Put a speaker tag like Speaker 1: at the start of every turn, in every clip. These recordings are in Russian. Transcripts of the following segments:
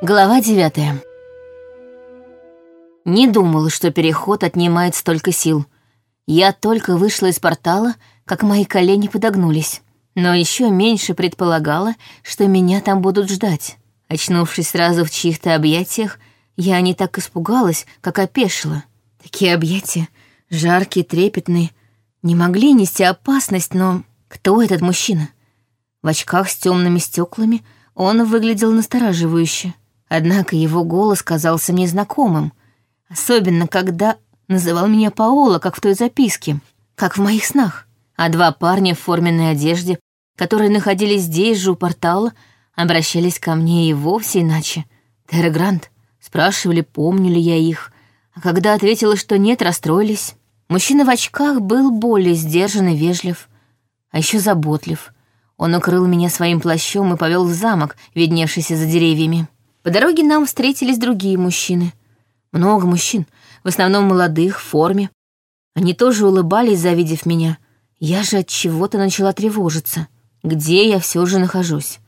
Speaker 1: Глава девятая. Не думала, что переход отнимает столько сил. Я только вышла из портала, как мои колени подогнулись. Но еще меньше предполагала, что меня там будут ждать. Очнувшись сразу в чьих-то объятиях, я не так испугалась, как опешила. Такие объятия, жаркие, трепетные, не могли нести опасность, но кто этот мужчина? В очках с темными стеклами он выглядел настораживающе. Однако его голос казался мне знакомым, особенно когда называл меня Паола, как в той записке, как в моих снах. А два парня в форменной одежде, которые находились здесь же у портала, обращались ко мне и вовсе иначе. Терра Грант. Спрашивали, помню ли я их. А когда ответила, что нет, расстроились. Мужчина в очках был более сдержан и вежлив, а еще заботлив. Он укрыл меня своим плащом и повел в замок, видневшийся за деревьями. По дороге нам встретились другие мужчины. Много мужчин, в основном молодых, в форме. Они тоже улыбались, завидев меня. Я же от чего-то начала тревожиться. Где я все же нахожусь?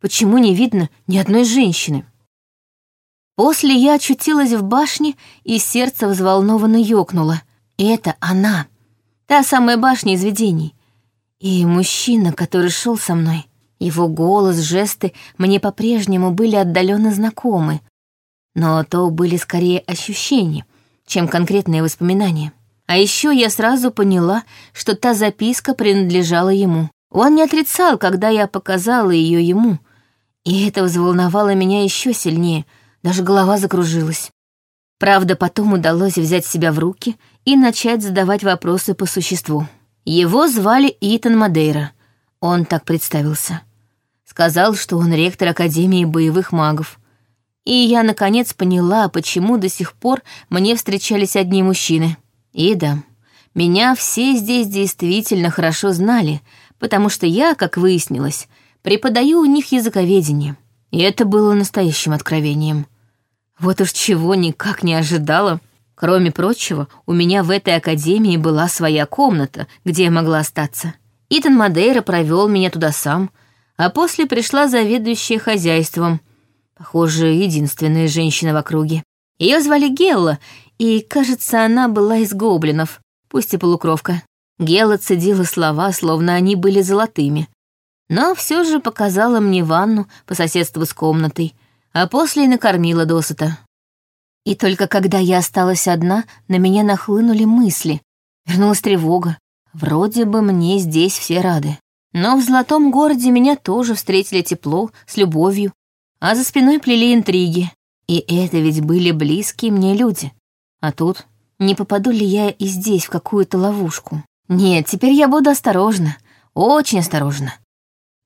Speaker 1: Почему не видно ни одной женщины? После я очутилась в башне, и сердце взволнованно ёкнуло. Это она, та самая башня из видений. И мужчина, который шел со мной. Его голос, жесты мне по-прежнему были отдаленно знакомы, но то были скорее ощущения, чем конкретные воспоминания. А еще я сразу поняла, что та записка принадлежала ему. Он не отрицал, когда я показала ее ему, и это взволновало меня еще сильнее, даже голова закружилась. Правда, потом удалось взять себя в руки и начать задавать вопросы по существу. Его звали Итан Мадейра. Он так представился. Сказал, что он ректор Академии боевых магов. И я, наконец, поняла, почему до сих пор мне встречались одни мужчины. И да, меня все здесь действительно хорошо знали, потому что я, как выяснилось, преподаю у них языковедение. И это было настоящим откровением. Вот уж чего никак не ожидала. Кроме прочего, у меня в этой академии была своя комната, где я могла остаться. Итан Мадейра провел меня туда сам, а после пришла заведующая хозяйством, похоже, единственная женщина в округе. Ее звали Гелла, и, кажется, она была из гоблинов, пусть и полукровка. Гелла цедила слова, словно они были золотыми. Но все же показала мне ванну по соседству с комнатой, а после и накормила досыта. И только когда я осталась одна, на меня нахлынули мысли. Вернулась тревога. Вроде бы мне здесь все рады. Но в золотом городе меня тоже встретили тепло, с любовью, а за спиной плели интриги. И это ведь были близкие мне люди. А тут, не попаду ли я и здесь в какую-то ловушку? Нет, теперь я буду осторожна, очень осторожна.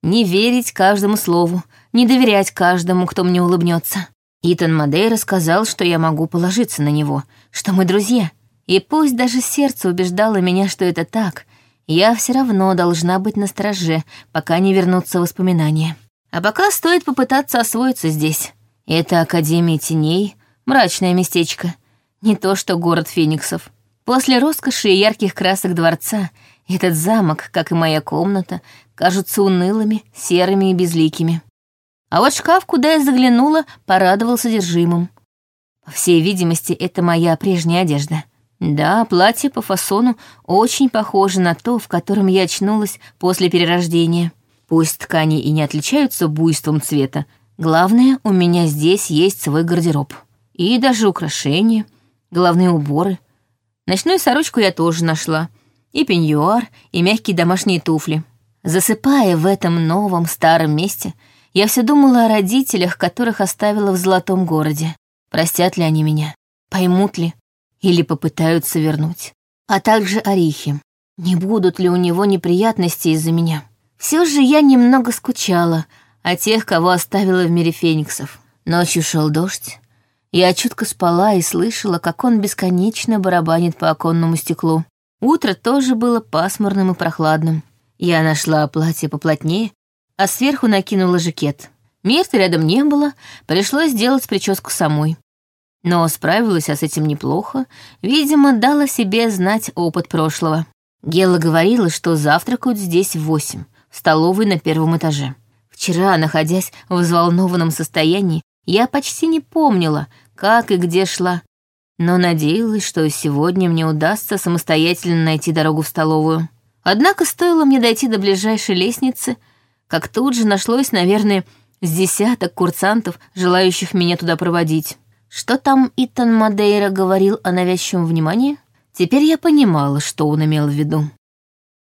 Speaker 1: Не верить каждому слову, не доверять каждому, кто мне улыбнется. Итан Мадейра сказал, что я могу положиться на него, что мы друзья. И пусть даже сердце убеждало меня, что это так, я все равно должна быть на страже, пока не вернутся воспоминания. А пока стоит попытаться освоиться здесь. Это Академия Теней, мрачное местечко. Не то что город Фениксов. После роскоши и ярких красок дворца этот замок, как и моя комната, кажутся унылыми, серыми и безликими. А вот шкаф, куда я заглянула, порадовал содержимым. По всей видимости, это моя прежняя одежда — да, платье по фасону очень похоже на то, в котором я очнулась после перерождения. Пусть ткани и не отличаются буйством цвета, главное, у меня здесь есть свой гардероб. И даже украшения, головные уборы. Ночную сорочку я тоже нашла. И пеньюар, и мягкие домашние туфли. Засыпая в этом новом старом месте, я все думала о родителях, которых оставила в золотом городе. Простят ли они меня? Поймут ли? Или попытаются вернуть. А также Орихи. Не будут ли у него неприятности из-за меня? Все же я немного скучала о тех, кого оставила в мире фениксов. Ночью шел дождь. Я чутко спала и слышала, как он бесконечно барабанит по оконному стеклу. Утро тоже было пасмурным и прохладным. Я нашла платье поплотнее, а сверху накинула жакет. Места рядом не было, пришлось сделать прическу самой. Но справилась я с этим неплохо, видимо, дала себе знать опыт прошлого. Гела говорила, что завтракают здесь в восемь, в столовой на первом этаже. Вчера, находясь в взволнованном состоянии, Я почти не помнила, как и где шла, но надеялась, что сегодня мне удастся самостоятельно найти дорогу в столовую. Однако стоило мне дойти до ближайшей лестницы, как тут же нашлось, наверное, с десяток курсантов, желающих меня туда проводить. Что там Итан Мадейра говорил о навязчивом внимании? Теперь я понимала, что он имел в виду.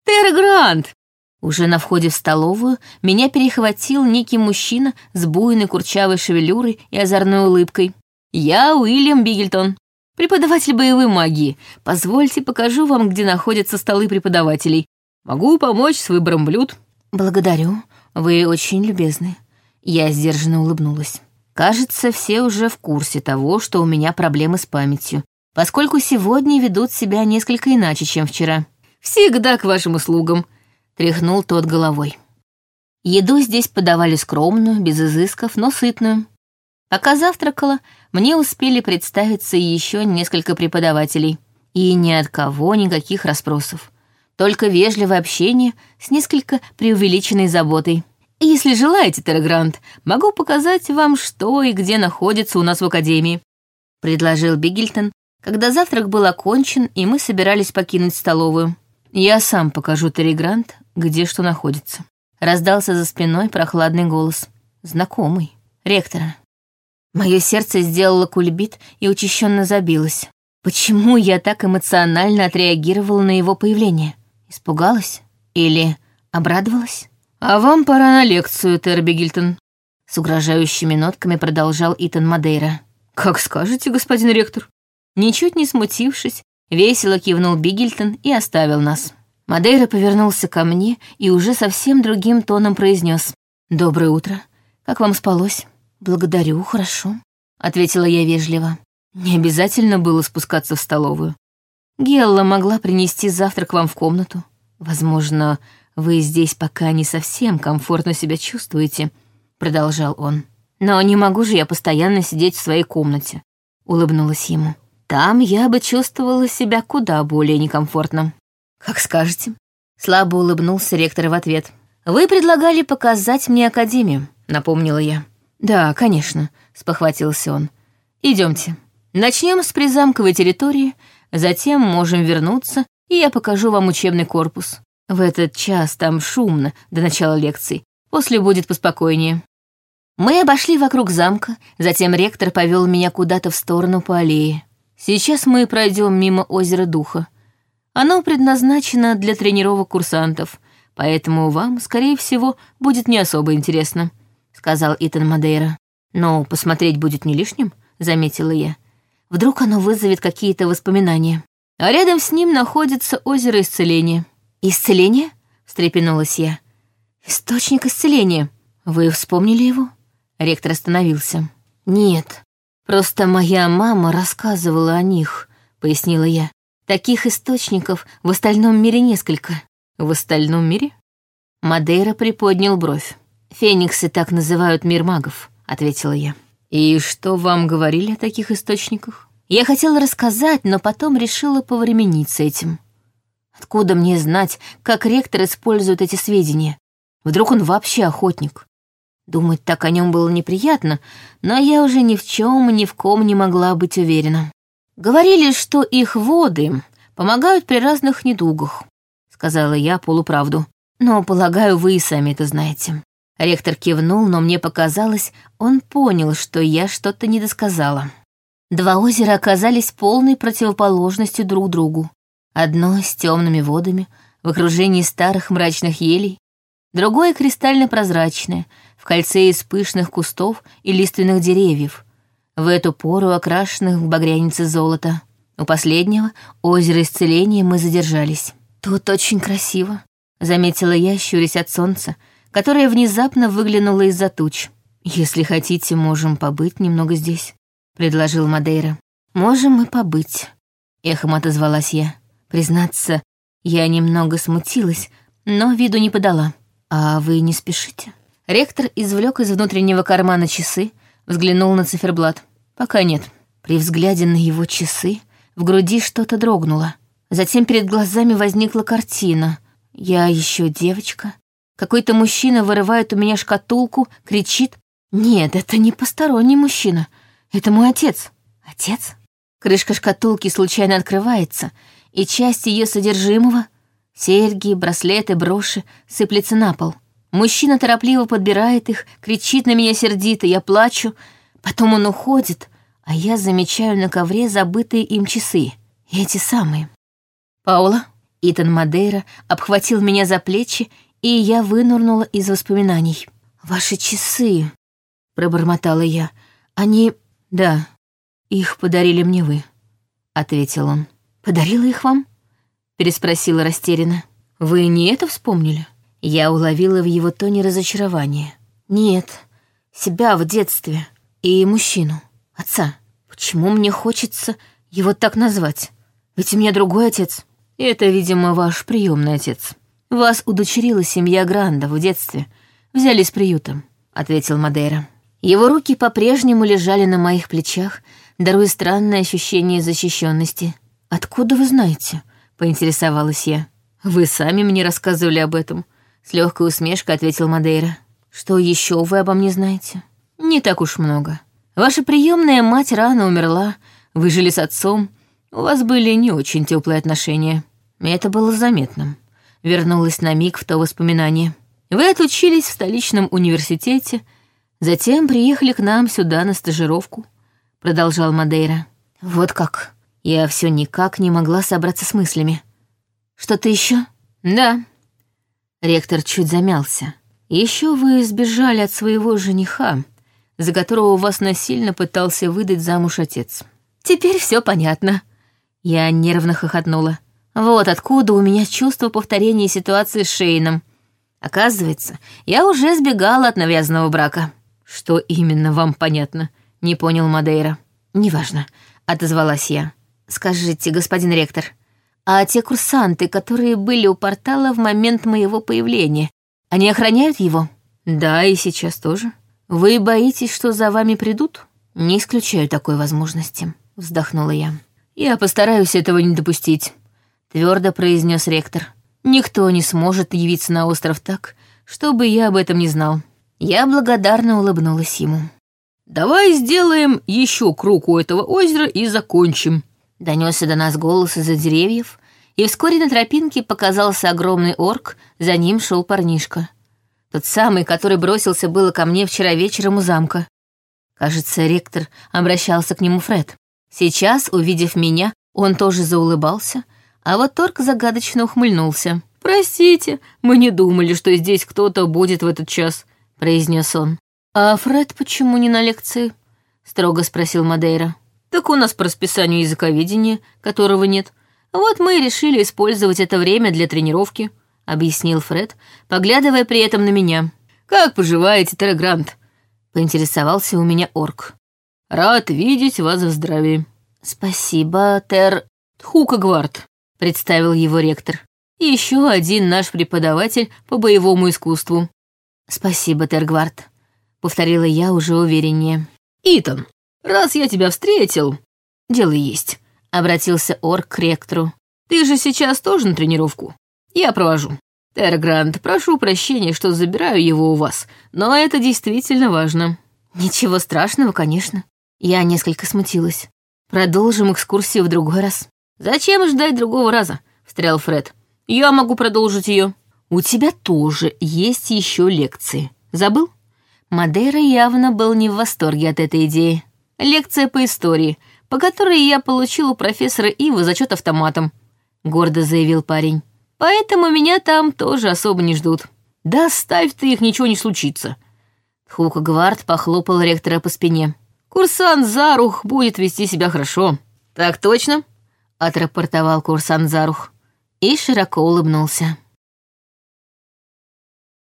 Speaker 1: «Терра Грант!» Уже на входе в столовую меня перехватил некий мужчина с буйной курчавой шевелюрой и озорной улыбкой. «Я Уильям Бигельтон, преподаватель боевой магии. Позвольте, покажу вам, где находятся столы преподавателей. Могу помочь с выбором блюд». «Благодарю, вы очень любезны». Я сдержанно улыбнулась. Кажется, все уже в курсе того, что у меня проблемы с памятью, поскольку сегодня ведут себя несколько иначе, чем вчера. «Всегда к вашим услугам», — тряхнул тот головой. Еду здесь подавали скромную, без изысков, но сытную. Пока завтракала, мне успели представиться еще несколько преподавателей. И ни от кого никаких расспросов. Только вежливое общение с несколько преувеличенной заботой. Если желаете, Террагрант, могу показать вам, что и где находится у нас в Академии», — предложил Бигельтон, когда завтрак был окончен, и мы собирались покинуть столовую. «Я сам покажу Терригрант, где что находится». Раздался за спиной прохладный голос. Знакомый. Ректора. Мое сердце сделало кульбит и учащенно забилось. Почему я так эмоционально отреагировала на его появление? Испугалась? Или обрадовалась? «А вам пора на лекцию, Терби Гильтон», — с угрожающими нотками продолжал Итан Мадейра. «Как скажете, господин ректор». Ничуть не смутившись, весело кивнул Бигельтон и оставил нас. Мадейра повернулся ко мне и уже совсем другим тоном произнес: «Доброе утро. Как вам спалось?» «Благодарю, хорошо», — ответила я вежливо. Не обязательно было спускаться в столовую. Гелла могла принести завтрак вам в комнату. Возможно, «Вы здесь пока не совсем комфортно себя чувствуете», — продолжал он. «Но не могу же я постоянно сидеть в своей комнате», — улыбнулась ему. «Там я бы чувствовала себя куда более некомфортно». «Как скажете», — слабо улыбнулся ректор в ответ. «Вы предлагали показать мне академию», — напомнила я. «Да, конечно», — спохватился он. Идемте. Начнем с призамковой территории, затем можем вернуться, и я покажу вам учебный корпус. В этот час там шумно до начала лекций. После будет поспокойнее. Мы обошли вокруг замка, затем ректор повел меня куда-то в сторону по аллее. Сейчас мы пройдем мимо озера Духа. Оно предназначено для тренировок курсантов, поэтому вам, скорее всего, будет не особо интересно», — сказал Итан Мадейра. «Но посмотреть будет не лишним», — заметила я. «Вдруг оно вызовет какие-то воспоминания. А рядом с ним находится озеро Исцеления. «Исцеление?» — встрепенулась я. «Источник исцеления. Вы вспомнили его?» Ректор остановился. «Нет, просто моя мама рассказывала о них», — пояснила я. «Таких источников в остальном мире несколько». «В остальном мире?» Мадейра приподнял бровь. «Фениксы так называют мир магов», — ответила я. «И что вам говорили о таких источниках?» Я хотела рассказать, но потом решила повременить с этим. Откуда мне знать, как ректор использует эти сведения? Вдруг он вообще охотник? Думать так о нем было неприятно, но я уже ни в чем ни в ком не могла быть уверена. Говорили, что их воды помогают при разных недугах, сказала я полуправду. Но, полагаю, вы и сами это знаете. Ректор кивнул, но мне показалось, он понял, что я что-то недосказала. Два озера оказались полной противоположностью друг другу. Одно с темными водами, в окружении старых мрачных елей, другое кристально-прозрачное, в кольце из пышных кустов и лиственных деревьев, в эту пору окрашенных в багрянице золота. У последнего, озера исцеления, мы задержались. «Тут очень красиво», — заметила я, щурясь от солнца, которое внезапно выглянуло из-за туч. «Если хотите, можем побыть немного здесь», — предложил Мадейра. «Можем мы побыть», — эхом отозвалась я. Признаться, я немного смутилась, но виду не подала. «А вы не спешите?» Ректор извлек из внутреннего кармана часы, взглянул на циферблат. «Пока нет». При взгляде на его часы в груди что-то дрогнуло. Затем перед глазами возникла картина. Я еще девочка. Какой-то мужчина вырывает у меня шкатулку, кричит, Нет, это не посторонний мужчина. Это мой отец. Отец? Крышка шкатулки случайно открывается, и часть ее содержимого — серьги, браслеты, броши — сыплется на пол. Мужчина торопливо подбирает их, кричит на меня сердито, я плачу. Потом он уходит, а я замечаю на ковре забытые им часы. Эти самые. «Паула?» Итан Мадейра обхватил меня за плечи, и я вынурнула из воспоминаний. «Ваши часы», — пробормотала я. «Они...» «Да, их подарили мне вы», — ответил он. «Подарила их вам?» — переспросила растерянно. «Вы не это вспомнили?» Я уловила в его тоне разочарование. «Нет, себя в детстве и мужчину, отца. Почему мне хочется его так назвать? Ведь у меня другой отец. Это, видимо, ваш приемный отец. Вас удочерила семья Гранда в детстве. Взяли с приютом», — ответил Мадейра. Его руки по-прежнему лежали на моих плечах, даруя странное ощущение защищенности. «Откуда вы знаете?» — поинтересовалась я. «Вы сами мне рассказывали об этом», — с легкой усмешкой ответил Мадейра. «Что еще вы обо мне знаете?» «Не так уж много. Ваша приемная мать рано умерла, вы жили с отцом, у вас были не очень теплые отношения. Это было заметным. Вернулась на миг в то воспоминание. Вы отучились в столичном университете, затем приехали к нам сюда на стажировку», — продолжал Мадейра. «Вот как. Я все никак не могла собраться с мыслями. Что-то еще? «Да», Ректор чуть замялся. Еще вы сбежали от своего жениха, за которого вас насильно пытался выдать замуж отец. Теперь все понятно. Я нервно хохотнула. Вот откуда у меня чувство повторения ситуации с Шейном. Оказывается, я уже сбегала от навязанного брака. Что именно вам понятно? Не понял Мадейра. Неважно, отозвалась я. Скажите, господин ректор, а те курсанты, которые были у портала в момент моего появления, они охраняют его? Да, и сейчас тоже. Вы боитесь, что за вами придут? Не исключаю такой возможности, вздохнула я. Я постараюсь этого не допустить, твердо произнес ректор. Никто не сможет явиться на остров так, чтобы я об этом не знал. Я благодарно улыбнулась ему. «Давай сделаем еще круг у этого озера и закончим», Донесся до нас голос из-за деревьев, и вскоре на тропинке показался огромный орк, за ним шел парнишка. Тот самый, который бросился было ко мне вчера вечером у замка. Кажется, ректор обращался к нему Фред. Сейчас, увидев меня, он тоже заулыбался, а вот Торг загадочно ухмыльнулся. «Простите, мы не думали, что здесь кто-то будет в этот час», — произнес он. «А Фред почему не на лекции?» — строго спросил Мадейра. Так у нас по расписанию языковедения, которого нет. Вот мы и решили использовать это время для тренировки», — объяснил Фред, поглядывая при этом на меня. «Как поживаете, Террагрант?» — поинтересовался у меня орк. «Рад видеть вас в здравии». «Спасибо, Тер...» «Тхукагвард», — представил его ректор. «И еще один наш преподаватель по боевому искусству». «Спасибо, Тергвард», — повторила я уже увереннее. «Итан, раз я тебя встретил, дело есть», — обратился Орк к ректору. «Ты же сейчас тоже на тренировку? Я провожу. Террагрант, прошу прощения, что забираю его у вас, но это действительно важно». «Ничего страшного, конечно». Я несколько смутилась. «Продолжим экскурсию в другой раз». «Зачем ждать другого раза?» — встрял Фред. «Я могу продолжить ее. «У тебя тоже есть еще лекции. Забыл?» Мадейра явно был не в восторге от этой идеи. Лекция по истории, по которой я получил у профессора Ива зачет автоматом», — гордо заявил парень. «Поэтому меня там тоже особо не ждут. Да ставь ты их, ничего не случится». Хука Гвард похлопал ректора по спине. «Курсант Зарух будет вести себя хорошо». «Так точно», — отрапортовал курсант Зарух и широко улыбнулся.